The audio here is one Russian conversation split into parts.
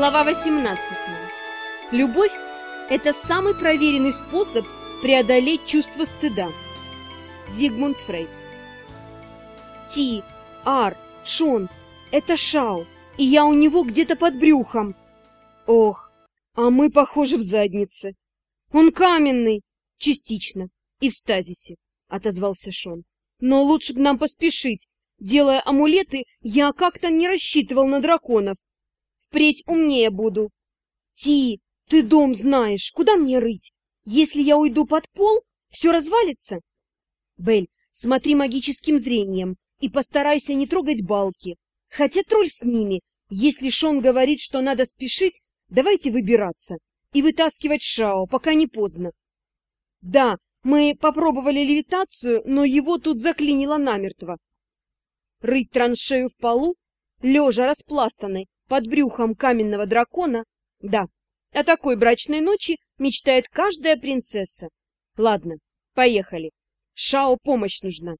Глава 18. Любовь – это самый проверенный способ преодолеть чувство стыда. Зигмунд Фрейд. Ти, Ар, Шон – это Шао, и я у него где-то под брюхом. Ох, а мы похожи в заднице. Он каменный, частично, и в стазисе, отозвался Шон. Но лучше бы нам поспешить. Делая амулеты, я как-то не рассчитывал на драконов. Впредь умнее буду. Ти, ты дом знаешь, куда мне рыть? Если я уйду под пол, все развалится? Бель, смотри магическим зрением и постарайся не трогать балки. Хотя тролль с ними. Если Шон говорит, что надо спешить, давайте выбираться и вытаскивать Шао, пока не поздно. Да, мы попробовали левитацию, но его тут заклинило намертво. Рыть траншею в полу, лежа распластанной, под брюхом каменного дракона, да, о такой брачной ночи мечтает каждая принцесса. Ладно, поехали. Шао помощь нужна.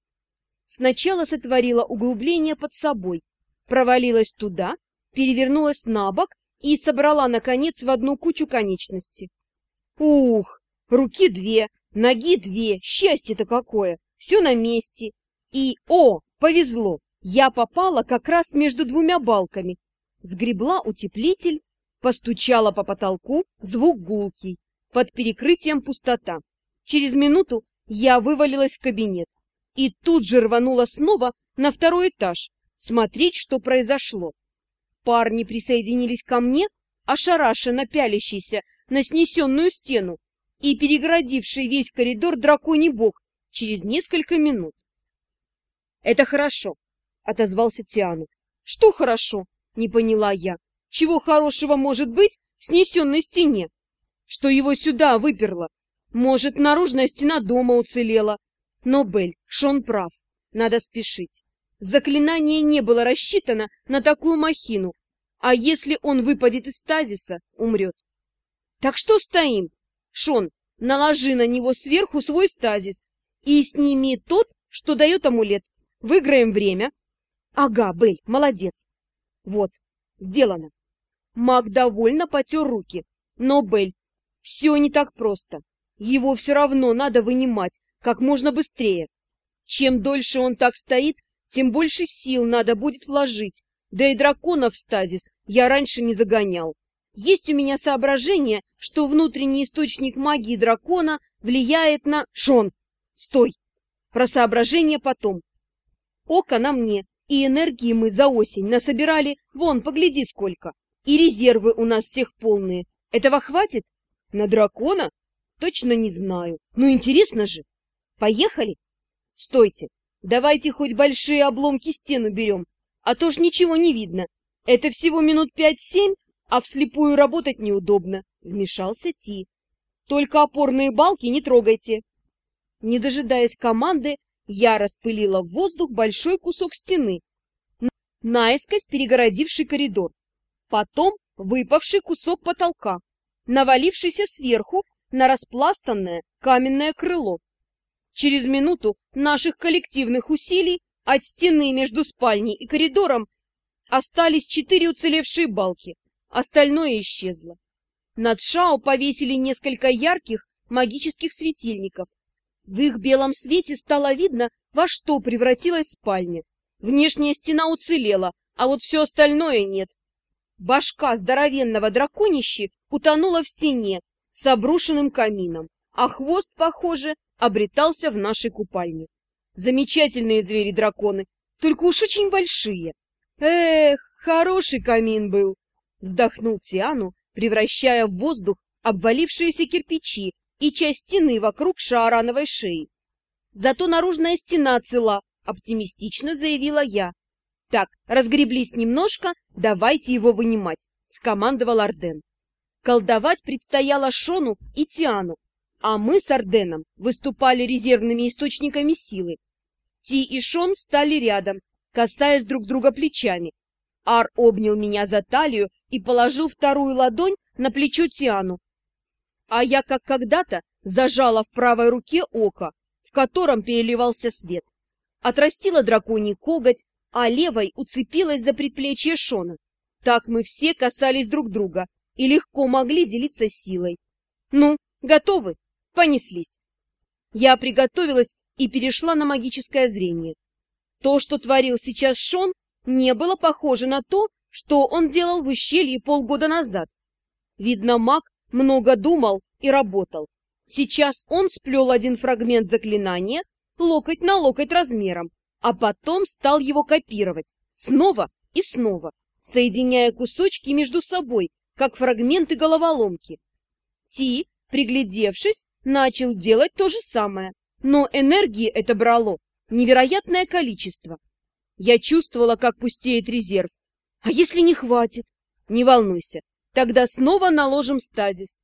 Сначала сотворила углубление под собой, провалилась туда, перевернулась на бок и собрала, наконец, в одну кучу конечности. Ух, руки две, ноги две, счастье-то какое, все на месте. И, о, повезло, я попала как раз между двумя балками, сгребла утеплитель, постучала по потолку, звук гулкий, под перекрытием пустота. Через минуту я вывалилась в кабинет и тут же рванула снова на второй этаж, смотреть, что произошло. Парни присоединились ко мне, ошарашенно пялящийся на снесенную стену и перегородивший весь коридор драконий бог через несколько минут. — Это хорошо, — отозвался Тиану. — Что хорошо? Не поняла я. Чего хорошего может быть в снесенной стене? Что его сюда выперло? Может, наружная стена дома уцелела? Но, Бель, Шон прав. Надо спешить. Заклинание не было рассчитано на такую махину. А если он выпадет из стазиса, умрет. Так что стоим? Шон, наложи на него сверху свой стазис и сними тот, что дает амулет. Выиграем время. Ага, Бель, молодец. Вот, сделано. Маг довольно потер руки. Но, Бель, все не так просто. Его все равно надо вынимать как можно быстрее. Чем дольше он так стоит, тем больше сил надо будет вложить. Да и драконов в стазис я раньше не загонял. Есть у меня соображение, что внутренний источник магии дракона влияет на... Шон, стой! Про соображение потом. Око на мне, и энергии мы за осень насобирали, вон, погляди сколько. И резервы у нас всех полные. Этого хватит? На дракона? Точно не знаю. Но интересно же. Поехали? Стойте. Давайте хоть большие обломки стен уберем, а то ж ничего не видно. Это всего минут пять-семь, а вслепую работать неудобно. Вмешался Ти. Только опорные балки не трогайте. Не дожидаясь команды, я распылила в воздух большой кусок стены, наискось перегородивший коридор. Потом выпавший кусок потолка, навалившийся сверху на распластанное каменное крыло. Через минуту наших коллективных усилий от стены между спальней и коридором остались четыре уцелевшие балки, остальное исчезло. Над Шао повесили несколько ярких магических светильников, в их белом свете стало видно, во что превратилась спальня. Внешняя стена уцелела, а вот все остальное нет. Башка здоровенного драконищи утонула в стене с обрушенным камином, а хвост, похоже, обретался в нашей купальне. Замечательные звери-драконы, только уж очень большие. Эх, хороший камин был, вздохнул Тиану, превращая в воздух обвалившиеся кирпичи и часть стены вокруг шаарановой шеи. Зато наружная стена цела, оптимистично заявила я. Так, разгреблись немножко, давайте его вынимать, скомандовал Арден. Колдовать предстояло Шону и Тиану, а мы с Арденом выступали резервными источниками силы. Ти и Шон встали рядом, касаясь друг друга плечами. Ар обнял меня за талию и положил вторую ладонь на плечо Тиану, а я, как когда-то, зажала в правой руке око, в котором переливался свет. Отрастила драконий коготь, а левой уцепилась за предплечье Шона. Так мы все касались друг друга и легко могли делиться силой. Ну, готовы? Понеслись. Я приготовилась и перешла на магическое зрение. То, что творил сейчас Шон, не было похоже на то, что он делал в ущелье полгода назад. Видно, маг много думал и работал. Сейчас он сплел один фрагмент заклинания, локоть на локоть размером, а потом стал его копировать, снова и снова, соединяя кусочки между собой, как фрагменты головоломки. Ти, приглядевшись, начал делать то же самое, но энергии это брало невероятное количество. Я чувствовала, как пустеет резерв. А если не хватит? Не волнуйся, тогда снова наложим стазис.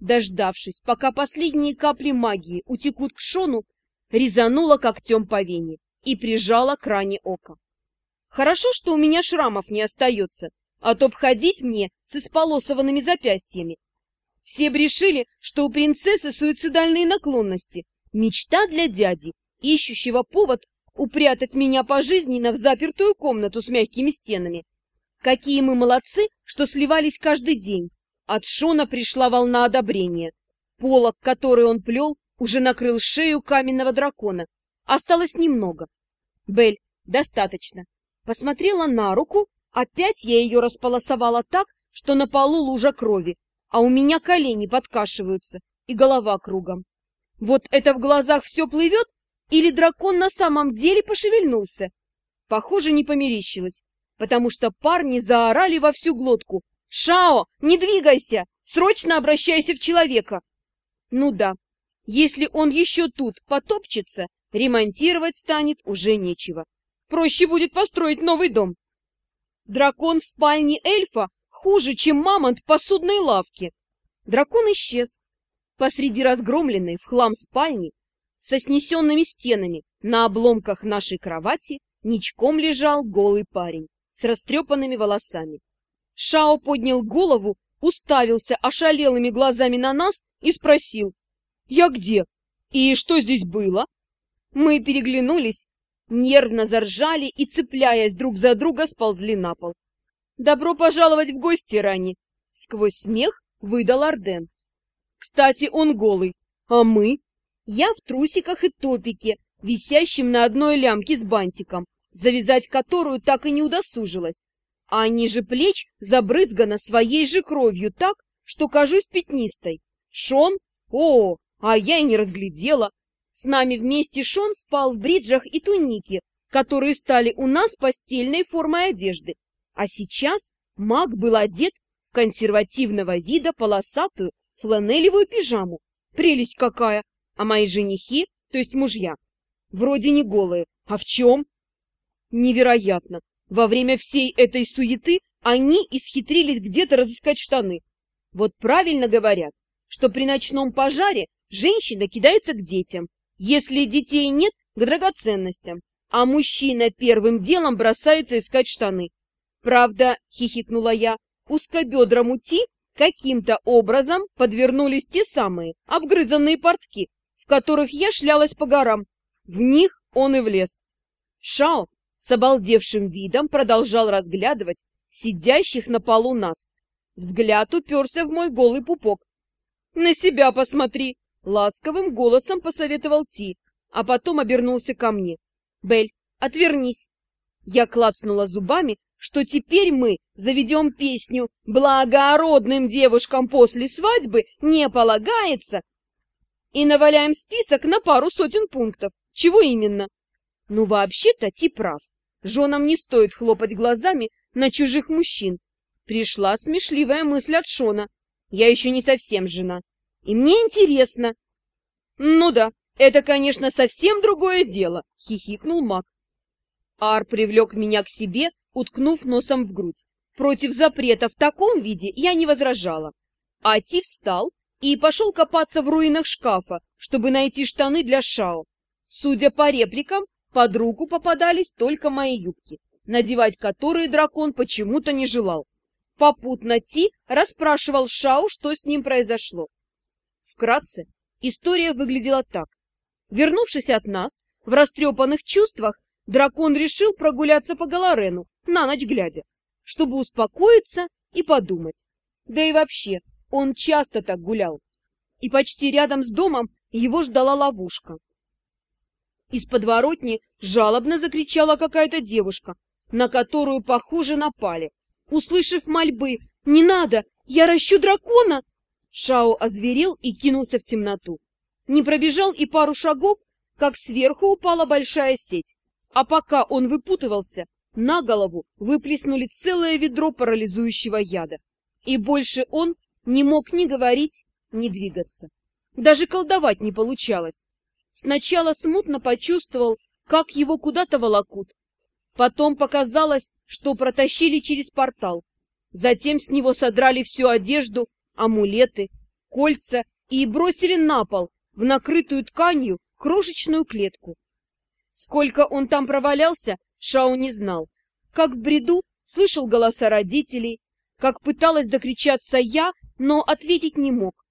Дождавшись, пока последние капли магии утекут к Шону, резанула когтем по вене и прижала к ране ока. Хорошо, что у меня шрамов не остается, а то б ходить мне с исполосованными запястьями. Все б решили, что у принцессы суицидальные наклонности, мечта для дяди, ищущего повод упрятать меня пожизненно в запертую комнату с мягкими стенами. Какие мы молодцы, что сливались каждый день. От Шона пришла волна одобрения. Полок, который он плел, уже накрыл шею каменного дракона. Осталось немного. Бель, достаточно. Посмотрела на руку, опять я ее располосовала так, что на полу лужа крови, а у меня колени подкашиваются и голова кругом. Вот это в глазах все плывет, или дракон на самом деле пошевельнулся? Похоже, не померещилось, потому что парни заорали во всю глотку. «Шао, не двигайся! Срочно обращайся в человека!» Ну да, если он еще тут потопчется, ремонтировать станет уже нечего. Проще будет построить новый дом. Дракон в спальне эльфа хуже, чем мамонт в посудной лавке. Дракон исчез. Посреди разгромленной в хлам спальни со снесенными стенами на обломках нашей кровати ничком лежал голый парень с растрепанными волосами. Шао поднял голову, уставился ошалелыми глазами на нас и спросил, «Я где? И что здесь было?» Мы переглянулись, нервно заржали и, цепляясь друг за друга, сползли на пол. «Добро пожаловать в гости, Рани!» Сквозь смех выдал Арден. «Кстати, он голый, а мы?» Я в трусиках и топике, висящем на одной лямке с бантиком, завязать которую так и не удосужилась. А ниже плеч забрызгана своей же кровью так, что кажусь пятнистой. Шон? О, а я и не разглядела. С нами вместе Шон спал в бриджах и тунике, которые стали у нас постельной формой одежды. А сейчас маг был одет в консервативного вида полосатую фланелевую пижаму. Прелесть какая! А мои женихи, то есть мужья, вроде не голые. А в чем? Невероятно. Во время всей этой суеты они исхитрились где-то разыскать штаны. Вот правильно говорят, что при ночном пожаре женщина кидается к детям, если детей нет, к драгоценностям, а мужчина первым делом бросается искать штаны. Правда, хихикнула я, узкобедрому Ти каким-то образом подвернулись те самые обгрызанные портки, в которых я шлялась по горам. В них он и влез. Шао с обалдевшим видом продолжал разглядывать сидящих на полу нас. Взгляд уперся в мой голый пупок. «На себя посмотри!» — ласковым голосом посоветовал Ти, а потом обернулся ко мне. «Бель, отвернись!» Я клацнула зубами, что теперь мы заведем песню «Благородным девушкам после свадьбы не полагается» и наваляем список на пару сотен пунктов. Чего именно? Ну, вообще-то Ти прав. Женам не стоит хлопать глазами на чужих мужчин. Пришла смешливая мысль от Шона. Я еще не совсем жена. И мне интересно. Ну да, это, конечно, совсем другое дело, хихикнул маг. Ар привлек меня к себе, уткнув носом в грудь. Против запрета в таком виде я не возражала. А Ти встал и пошел копаться в руинах шкафа, чтобы найти штаны для Шао. Судя по репликам, под руку попадались только мои юбки, надевать которые дракон почему-то не желал. Попутно Ти расспрашивал Шао, что с ним произошло. Вкратце, история выглядела так. Вернувшись от нас, в растрепанных чувствах, дракон решил прогуляться по Галарену, на ночь глядя. чтобы успокоиться и подумать. Да и вообще, он часто так гулял. И почти рядом с домом его ждала ловушка. Из подворотни жалобно закричала какая-то девушка, на которую, похоже, напали. Услышав мольбы «Не надо! Я ращу дракона!» Шао озверел и кинулся в темноту. Не пробежал и пару шагов, как сверху упала большая сеть. А пока он выпутывался, на голову выплеснули целое ведро парализующего яда. И больше он не мог ни говорить, ни двигаться. Даже колдовать не получалось. Сначала смутно почувствовал, как его куда-то волокут. Потом показалось, что протащили через портал. Затем с него содрали всю одежду, амулеты, кольца и бросили на пол, в накрытую тканью, крошечную клетку. Сколько он там провалялся, Шау не знал. Как в бреду слышал голоса родителей, как пыталась докричаться я, но ответить не мог.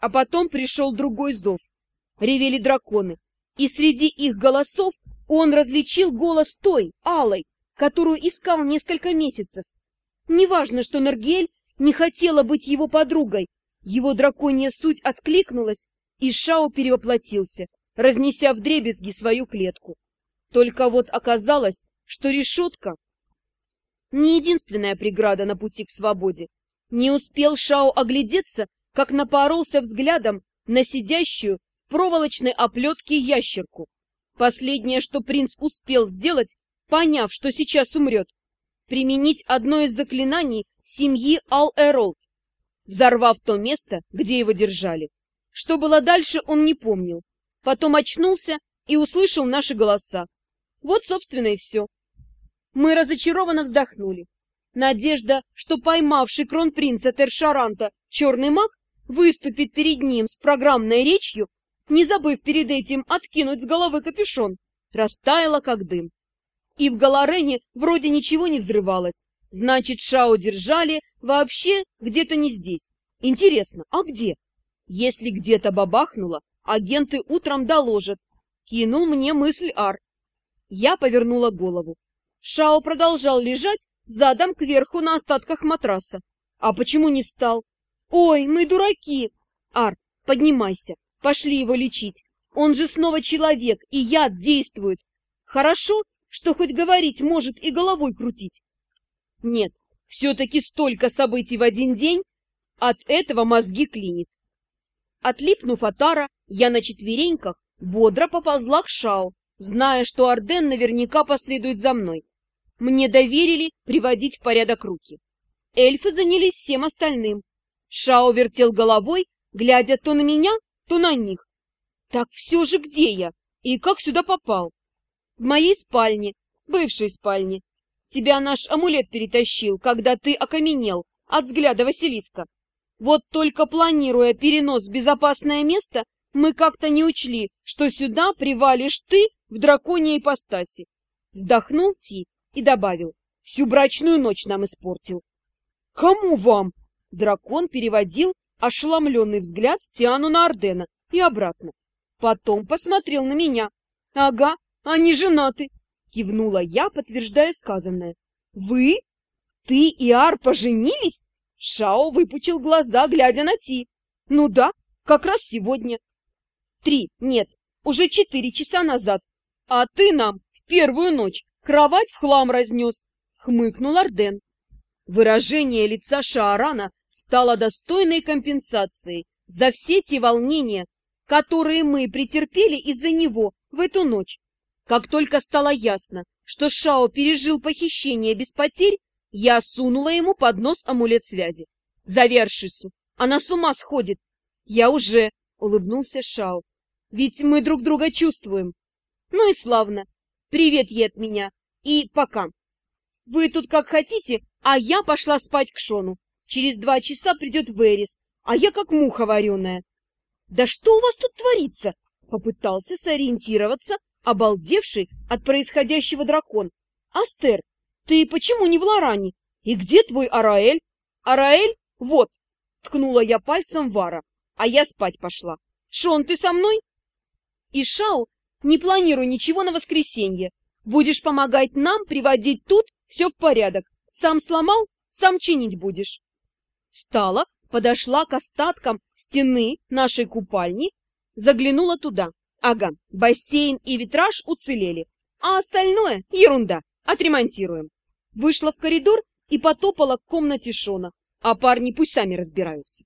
А потом пришел другой зов. Ревели драконы, и среди их голосов он различил голос той, Алой, которую искал несколько месяцев. Неважно, что Наргель не хотела быть его подругой, его драконья суть откликнулась, и Шао перевоплотился, разнеся вдребезги свою клетку. Только вот оказалось, что решетка не единственная преграда на пути к свободе. Не успел Шао оглядеться, как напоролся взглядом на сидящую в проволочной оплетке ящерку. Последнее, что принц успел сделать, поняв, что сейчас умрет, применить одно из заклинаний семьи Ал-Эролд, взорвав то место, где его держали. Что было дальше, он не помнил. Потом очнулся и услышал наши голоса. Вот, собственно, и все. Мы разочарованно вздохнули. Надежда, что поймавший кронпринца Тершаранта черный маг выступит перед ним с программной речью, не забыв перед этим откинуть с головы капюшон, растаяла как дым. И в Галарене вроде ничего не взрывалось. Значит, Шао держали вообще где-то не здесь. Интересно, а где? Если где-то бабахнуло, агенты утром доложат. Кинул мне мысль Ар. Я повернула голову. Шао продолжал лежать задом кверху на остатках матраса. А почему не встал? Ой, мы дураки! Ар, поднимайся, пошли его лечить. Он же снова человек, и яд действует. Хорошо, что хоть говорить может и головой крутить. Нет, все-таки столько событий в один день, от этого мозги клинит. Отлипнув от Ара, я на четвереньках бодро поползла к Шао, зная, что Арден наверняка последует за мной. Мне доверили приводить в порядок руки. Эльфы занялись всем остальным. Шао вертел головой, глядя то на меня, то на них. Так все же где я? И как сюда попал? В моей спальне, бывшей спальне. Тебя наш амулет перетащил, когда ты окаменел от взгляда Василиска. Вот только планируя перенос в безопасное место, мы как-то не учли, что сюда привалишь ты в драконьей ипостаси. Вздохнул Ти и добавил, всю брачную ночь нам испортил. «Кому вам?» Дракон переводил ошеломленный взгляд с Тиану на Ордена и обратно. Потом посмотрел на меня. «Ага, они женаты!» Кивнула я, подтверждая сказанное. «Вы? Ты и Ар поженились?» Шао выпучил глаза, глядя на Ти. «Ну да, как раз сегодня». «Три, нет, уже четыре часа назад. А ты нам в первую ночь Кровать в хлам разнес, — хмыкнул Арден. Выражение лица Шаарана стало достойной компенсацией за все те волнения, которые мы претерпели из-за него в эту ночь. Как только стало ясно, что Шао пережил похищение без потерь, я сунула ему под нос амулет связи. Зови Аршису, она с ума сходит. Я уже, — улыбнулся Шао, — ведь мы друг друга чувствуем. Ну и славно, Привет ей от меня. И пока. Вы тут как хотите, а я пошла спать к Шону. Через два часа придет Верис, а я как муха вареная. Да что у вас тут творится? Попытался сориентироваться, обалдевший от происходящего дракон. Астер, ты почему не в Лоране? И где твой Араэль? Араэль? Вот. Ткнула я пальцем Вара, а я спать пошла. Шон, ты со мной? И Шау не планирую ничего на воскресенье. Будешь помогать нам приводить тут все в порядок. Сам сломал, сам чинить будешь. Встала, подошла к остаткам стены нашей купальни, заглянула туда. Ага, бассейн и витраж уцелели, а остальное — ерунда, отремонтируем. Вышла в коридор и потопала к комнате Шона, а парни пусть сами разбираются.